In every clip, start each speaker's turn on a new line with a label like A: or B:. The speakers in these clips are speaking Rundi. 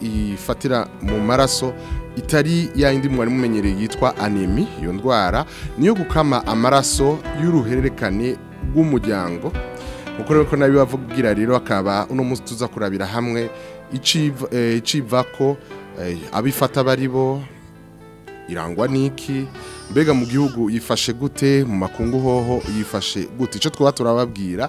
A: ifatira mu maraso itari indi mwari mumenyereye yitwa anemi iyo ndwara niyo gukama amaraso y'uruhererekane bw'umuryango nk'uko rero ko nabi bavugira rero akaba uno munsi tuza kurabira hamwe eh, iciva ko eh, abifata bari bo irangwa n'iki mbega mu gihugu yifashe gute mu makungu hoho yifashe gute icyo twaba turababwira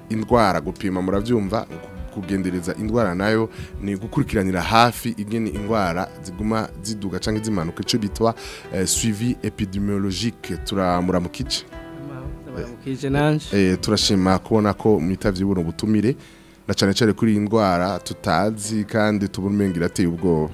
A: indwara gupima murabyumva kugendereza indwara nayo ni gukurikiranira hafi ingene indwara ziguma ziduga cyangwa zimanuka icyo bitwa eh, suivi epidemiologique turamura
B: mu kice
A: Eh, eh, turashima kubona ko mwitavye buno butumire na cyane cyane kuri indwara tutazi kandi tubumenga irateye ubwoba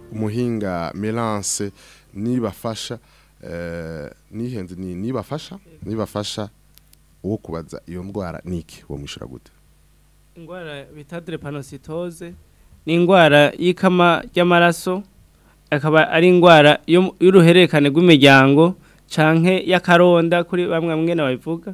A: umuhinga melance nibafasha eh, nihenze ni nibafasha nibafasha uwo kubaza iyo ndwara niki wo mwishura gute
B: indwara bita drepanositose ni indwara y'ikama ry'amaraso akaba ari indwara y’uruherekane rw'imiryango canke y'akaronda kuri bamwe bamwe nababivuga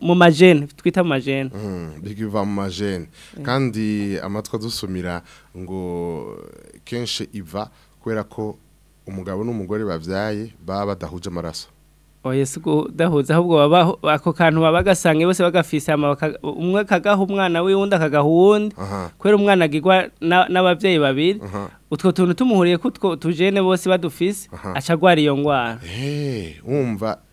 B: mu majene twita mu majene
A: mm, biva mu majene eh. kandi amatwa adusumira ngo kenshi iva kwera ko umugabo n'umugore babyaye baba badahuje amaraso
B: oya oh, si kudahuza ahubwo ako kantu baba bose bose ama umwe akagaha umwana we undi akagaha uwundi umwana gigwa n'ababyeyi babiri utwo tuntu tumuhuriye kutwo utwo tujene bose badufise aca agwara iyo
A: ndwara
B: eh,
A: wumva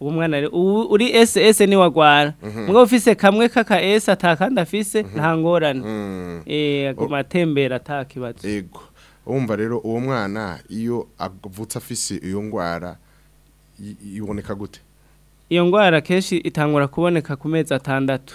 A: uwo mwana
B: uri ss ntiwagwara mugabo mhm. ufise kamwe k'aka s atakandi afise mhm. nta ngorane
A: mhm.
B: eh, aguma atakibazo
A: yego wumva rero uwo mwana iyo avutse afise iyo ndwara iboneka gute
B: iyo ngwara kenshi itangura kuboneka ku mezi atandatu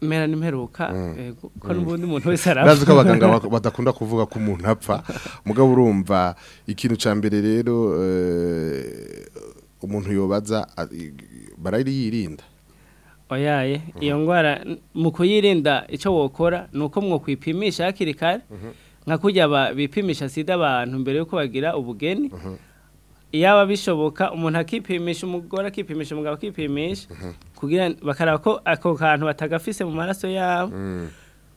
B: mera nimperuka
A: mm.
B: yego ko n'ubundi muntu wese arapfa
A: nazi ko badakunda kuvuga ku umuntu apfa mugabo urumva ikintu ca mbere rero eh, umuntu yobaza barari yirinda
B: oyaye eh, mhm. iyo ndwara mu kuyirinda icyo wokora mwo uko mwokwipimisha hakiri kare mhm. nka kujya bipimisha sida abantu mbere yuko bagira ubugeni mhm. iyaba bishoboka umuntu akipimisha umugore akipimisha umugabo akipimisha bakareba ko ako kantu batagafise mu maraso yabo
A: mm.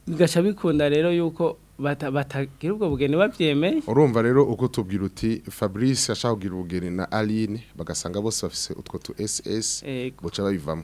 B: bigasha bikunda rero yuko batagira ubwo bugeni babyemeye
A: urumva rero uko tubwira uti fabrice ashaka kugira ubugeni na aline bagasanga bose bafise utwo tu ss buca babivamo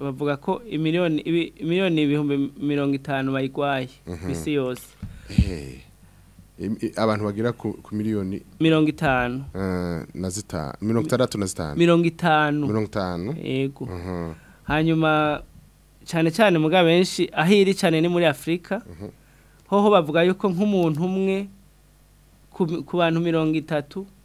B: bavuga ko miliyoni ibihumbi mirongo itanu bayirwaye mhm. isi yose
A: abantu bagira ku miliyoni
B: mirongo itanu
A: eh, na zitanu mirongo itandatu na zitanu
B: mirongo itanu
A: mhm.
B: hanyuma cyane cyane muga benshi ahiri iri cyane ni muri afurika mhm. hoho bavuga yuko nk'umuntu umwe ku bantu mirongo itatu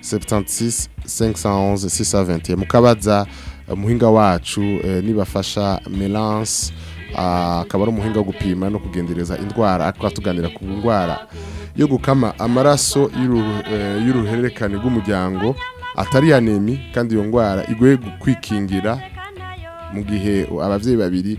A: sebutansiisi senkisa onze mukabaza umuhinga eh, wacu eh, nibafasha melanse ah, akaba ari umuhinga gupima no kugendereza indwara akaba ku ndwara yo gukama amaraso eh, y'uruhererekane rw'umuryango atari anemi kandi iyo ndwara igoye kwikingira mu gihe ababyeyi babiri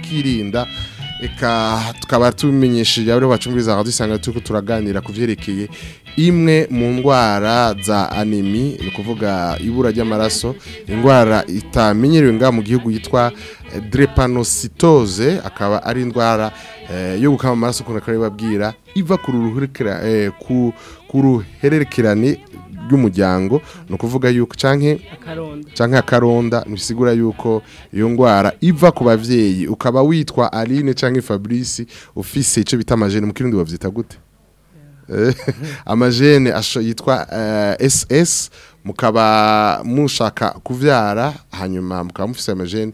A: ukakirinda tukaba tubimenyesheje abari bacunguriza radiyo isanganiro turi turaganira ku byerekeye imwe mu ndwara za anemi ni ukuvuga ibura ry'amaraso indwara itamenyerewe ngaha mu gihugu yitwa eh, drepanositose akaba ari indwara eh, yo gukama amaraso ukuntu akabibabwira iva ku eh, ruhererekirane ry'umuryango ni ukuvuga yuko cyangwa
B: akaronda
A: bisigura yuko iyo ndwara iva ku babyeyi ukaba witwa aline cyangwa fabrice ufise icyo bita amajene mu kirundi babyita gute Eh, amajene yitwa ss eh, mukaba mushaka kubyara hanyuma mukaba mufite amajene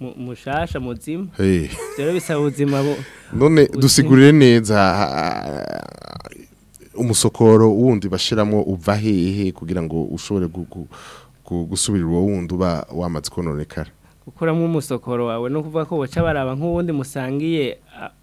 B: mushasha muzima rero bisaba ubuzima
A: none dusigurire neza umusokoro wundi bashyiramo uva hehe kugira ngo ushobore gusubira uwo wundi uba wamaze kononekara
B: gukuramo umusokoro wawe no kuvuga ko baca baraba nk'uwundi musangiye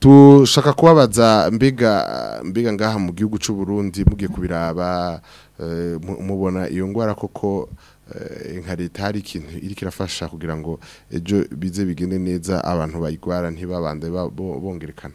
A: dushaka mm. kubabaza mbiga mbega ngaha mu gihugu cy'u Burundi mugiye kubiraba eh, mubona iyo ngwara koko eh, nka leta hari ikintu iri kirafasha kugira ngo ejo bize bigende neza abantu bayigwara ntibabande bongerekana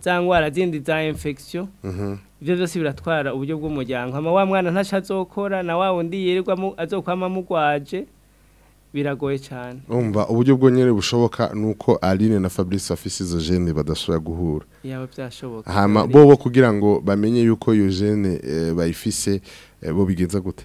B: za ndwara zindi za infection
A: mhm.
B: ibyo byose biratwara uburyo bw'umuryango wa mwana ntasha gukora na wa wundi yirirwa azokwama amugwaje biragoye cyane
A: umva uburyo bwonyine bushoboka ni uko aline na fabrice bafise izo jene badashobora guhura
B: yaba byashoboka bo
A: bo kugira ngo bamenye yuko iyo jene eh, bayifise eh, bo bigenza gute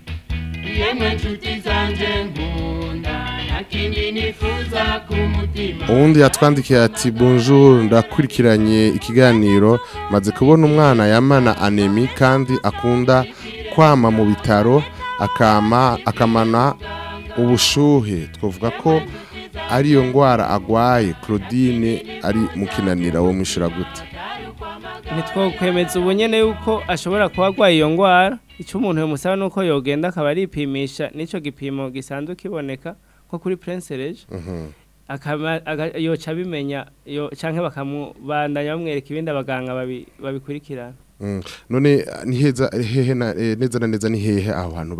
C: yemwe inshuti zanje nkunda
A: uwundi yatwandikiye ati bonjour ndakurikiranye ikiganiro maze kubona umwana yamana anemi kandi akunda kwama mu bitaro akama akamana ubushuhe twavuga ko ariyo ndwara agwaye claudine ari mukinanira wo mwishyura gute
B: ntitwakwemeza kwemeza nyine yuko ashobora kuba arwaye iyo ndwara icyo umuntu yamusaba ni uko yogenda akaba aripimisha n'icyo gipimo gisanzwe kiboneka ko kuri purensereje mhm. yoca abimenya cyangwa bakamubandanya bamwereka ibindi abaganga babikurikirana
A: mm. none eh, neza na neza ni hehe aho hantu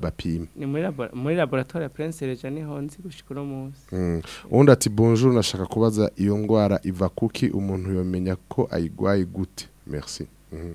A: bapima
B: ni muri laboratoire purensereje niho nzi gushyika uno munsi
A: mm. ubundi ati bonjour nashaka kubaza iyo ndwara iva kuki umuntu yamenya ko ayigwaye gute merci
B: mm-hmm.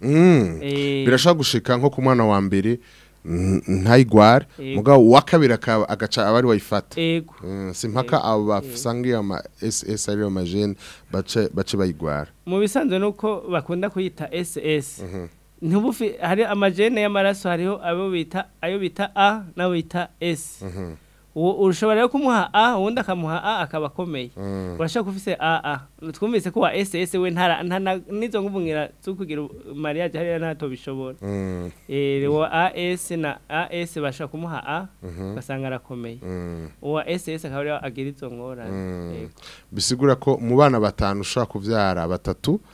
A: mm.
B: eh.
A: birashobora gushika nko ku mwana wa mbere ntayigware mugabo wa kabiri agaca abari
B: bayifata
A: mm, si mpaka abo basangiye ama ss ariyo majene bace bayigwara
B: mu bisanzwe ni bakunda kuyita ss mhm. hari amagene y'amaraso hariho ayo bita a n'ayo bita s mhm. ushobora rero kumuha a ubundi akamuha a akaba akomeye mm. urashaka ufise a a twumvise ko wa ss we n'izo nk'ubumwira zo mariage hariya ntabwo bishobora uwa
A: mm.
B: eh, as na as bashobora kumuha a mhm. ugasanga arakomeye uwa mm. ss akaba ariyo agira izo ngorane eh.
A: bisigura ko mu bana batanu ushobora kubyara batatu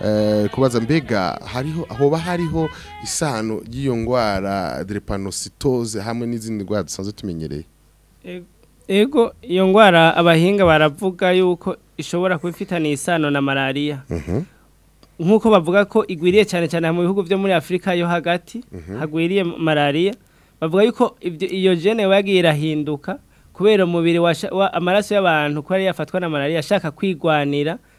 A: uh, kubaza mbega hariho hoba hariho isano ry'iyo ndwara derepanositose hamwe n'izindi ndwara dusanzwe tumenyereye eh,
B: ego iyo ndwara abahinga baravuga yuko ishobora kuba isano na malariya mhm. nk'uko bavuga ko igwiriye cyane cyane mu bihugu byo muri afurika yo hagati mhm. hagwiriye malariya bavuga yuko iyo jene yagiye irahinduka kubera umubiri amaraso y'abantu ko yari yafatwa na malariya ashaka kwigwanira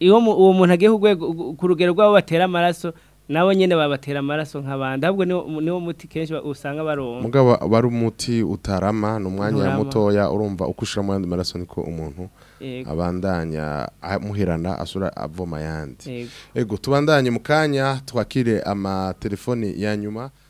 B: uwo muntu agiye ku rugero rw'abo batera amaraso nabo nyine babatera amaraso nk'abandi ahubwo niwo muti kenshi usanga baronka
A: mugabo bari umuti utarama ni umwanya mutoya urumva uko ushyira mu yandi maraso niko umuntu abandanya amuherana asura avoma
B: ayandi
A: yego tubandanye mu kanya twakire amatelefoni ya nyuma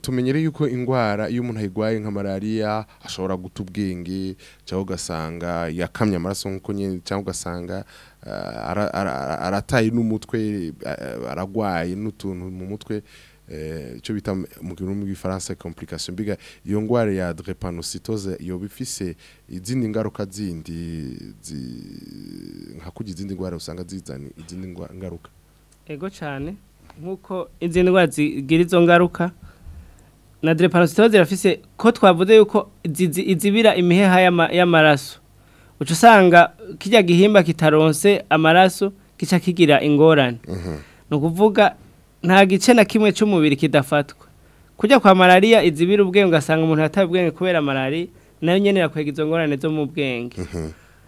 A: tumenyere yuko indwara iyo umuntu ayirwaye nka malariya ashobora guta ubwenge cyangwa ugasanga yakamye amaraso nk'uko nyine cyangwa ugasanga eh, arataye n'umutwe aragwaye n'utuntu mu mutwe Eh, icyo bita mu rurimi rw'ifaransa complication mbiga iyo ndwara ya drepanocitose yoba ifise izindi ngaruka zindi nka kugira izindi ndwara usanga zizana izindi ngaruka
B: ego cyane nk'uko izindi ndwara zigira ngaruka na drepanocitose irafise ko twavuze yuko izibira imiheha y'amaraso uca usanga kijya gihimba kitaronse amaraso kica kigira ingorane ni ukuvuga nta gice na kimwe cy'umubiri kidafatwa kujya kwa malaria izibira ubwenge ugasanga umuntu yataye ubwenge kubera malariya nayo nyine yakwega izo ngorane zo mu bwenge mm-hmm.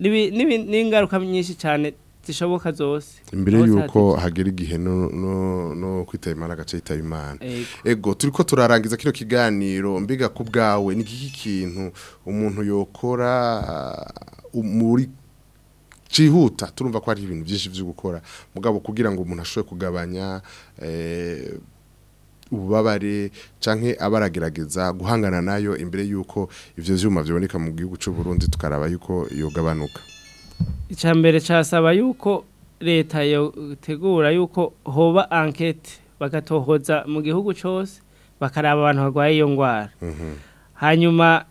B: n'ingaruka nyinshi cyane zishoboka zose
A: imbere y'uko hagera igihe no kwitaba imana agace yitaba imana
B: ego
A: turi ko turarangiza kino kiganiro mbiga ku bwawe ni iki kintu umuntu yokora uh, muri cihuta turumva ko hari ibintu byinshi byo gukora mugabo kugira ngo umuntu ashobore kugabanya eh, ububabare canke abaragerageza guhangana nayo imbere yuko ivyo vyuma vyoneka mu gihugu cy'u Burundi tukaraba yuko yogabanuka
B: mbere cyasaba yuko leta yotegura yuko hoba enquete bagatohoza mu gihugu cyose bakaraba abantu barwaye iyo ngwara mhm. hanyuma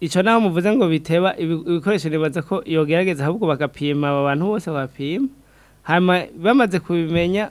B: icyo naho muvuze ngo biteba ibikoresho nibaza ko yogerageza ahubwo bagapima aba bantu bose bapima hanyuma bamaze kubimenya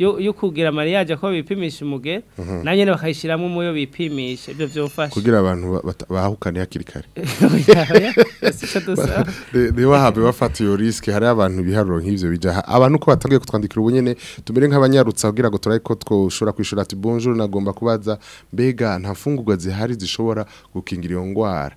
A: yo
B: kugira mariage ko bipimisha umuge mhm. na nyene bakayishiramo umuyo bipimisha ibyo byofasha
A: kugira abantu bahukane hakiri kare ni wahabe bafata iyo risk hari abantu biharuro nk'ivyo bija abantu ko batangiye kutwandikira ubunyene tumere nk'abanyarutsa kugira ngo turaye ko twoshora kwishura ati bonjour nagomba kubaza mbega nta fungurwa zihari zishobora gukingira iyo ngwara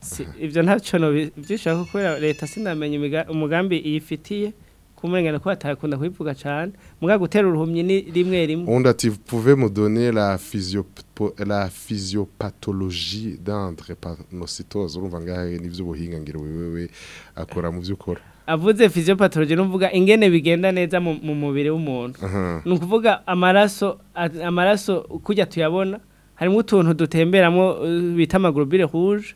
B: si, ivyo ntaco no bishaka kubera leta sinamenye umugambi iyifitiye kumurengera ko atarakunda kubivuga cyane muga gutera uruhumyi ni rimwe rimwe
A: on ati pouvez me donner la physio la physiopathologie d'entrepanocytose urumva ngahe nivyo buhinga ngiro wewe akora mu byukora
B: avuze physiopathologie numvuga ingene bigenda neza mu mubiri w'umuntu
A: uh
B: -huh. nukuvuga amaraso amaraso kujya tuyabona harimo utuntu dutemberamo bita rouge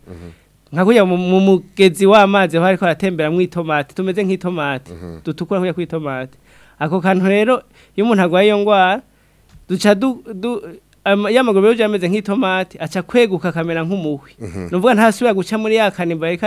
B: nka mu mugezi w'amazi aho ariko aratembera mu itomati tumeze nk'itomati mhm. dutukura kujya ku itomati ako kantu rero iyo umuntu arwaye iyo ndwara duca y'amaguru yose yameze nk'itomati aca kweguka akamera nk'umuhwi mhm. ni ukuvuga ntasubira guca muri ya kanimba ariko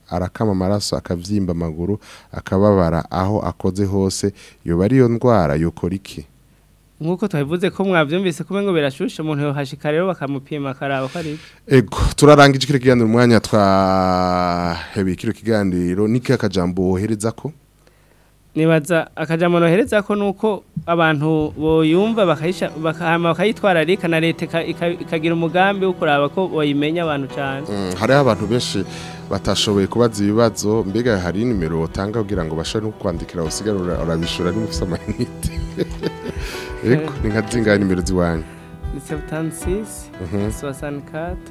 A: arakama amaraso akabyimba amaguru akababara aho akoze hose yoba ariyo ndwara yokora iki
B: nk'uko tubivuze ko mwabyumvise kumwe ngo birashushe umuntu yohashika rero bakamupima akaraba ko
A: ego turarangije kiri kiganiro umwanya twahebeye kiri kiganiro ni akajambo wohereza ko
B: nibaza akajambo nohereza ko nuko abantu boyumva bakayisha bakahama bakayitwararika na leta ikagira umugambi wo kuraba ko bayimenya abantu cyane
A: mm, hariho abantu benshi batashoboye kubaza ibibazo mbega hari nimero wotanga kugira ngo bashobore no kwandikira usigara urabishura n'umufite amayinite reko ni nka zingahe eh. nimero ziwanyu
B: ni
A: sebutanti sisi soasani katire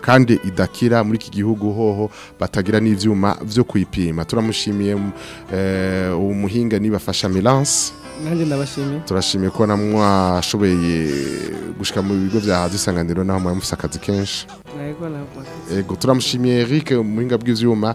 A: kandi idakira muri iki gihugu hoho batagira n'ivyuma byo kuyipima turamushimiye eh, umuhinga nibafasha Melance
B: nanjye ndabashimiye
A: turashimiye ko namwashoboye gushika mu bigo bya hadisanganiro naho mwamufisa akazi kenshi turamushimiye Eric muhinga bw'ibyuma